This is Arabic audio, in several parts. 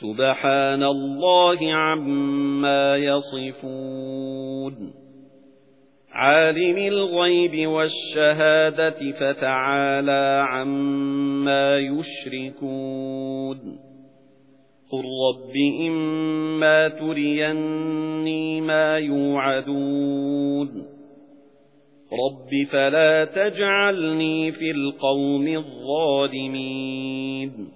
سُبْحَانَ اللَّهِ عَمَّا يَصِفُونَ. عَالِمِ الْغَيْبِ وَالشَّهَادَةِ فَتَعَالَى عَمَّا يُشْرِكُونَ. قُل رَّبِّ إِمَّا تُرِيَنِّي مَا يُوعَدُونَ. رَبِّ فَلَا تَجْعَلْنِي فِي الْقَوْمِ الظَّالِمِينَ.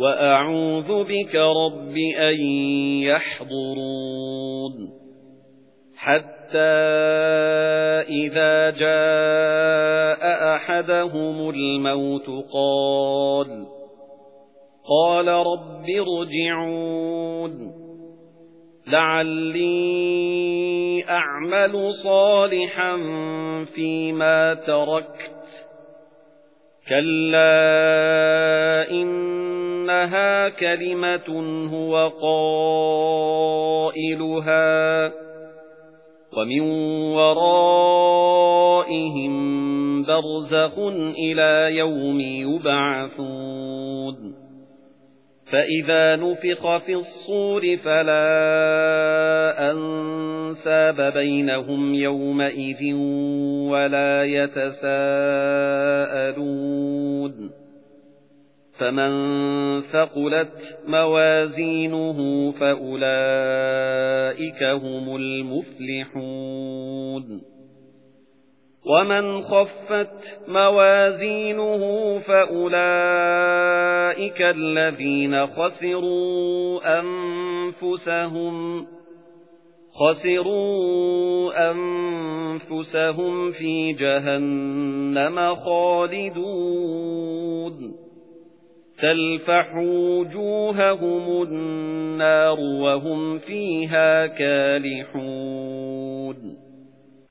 وَأَعُوذُ بِكَ رَبِّ أَن يَحْضُرُونِ. حَتَّى إِذَا جَاءَ أَحَدَهُمُ الْمَوْتُ قَالَ قَالَ رَبِّ ارْجِعُونِ. لَعَلِّي أَعْمَلُ صَالِحًا فِيمَا تَرَكْتُ. كَلَّا إِنَّ إِنَّهَا كَلِمَةٌ هُوَ قَائِلُهَا وَمِنْ وَرَائِهِمْ بَرْزَخٌ إِلَى يَوْمِ يُبْعَثُونَ فَإِذَا نُفِخَ فِي الصُّورِ فَلَا أَنْسَابَ بَيْنَهُمْ يَوْمَئِذٍ وَلَا يَتَسَاءَلُونَ فَمَن ثَقُلَتْ مَوَازِينُهُ فَأُولَئِكَ هُمُ الْمُفْلِحُونَ. وَمَنْ خَفَّتْ مَوَازِينُهُ فَأُولَئِكَ الَّذِينَ خَسِرُوا أَنفُسَهُمْ خَسِرُوا أَنفُسَهُمْ فِي جَهَنَّمَ خَالِدُونَ. تَلْفَحُ وُجُوهَهُمُ النَّارُ وَهُمْ فِيهَا كَالِحُونَ.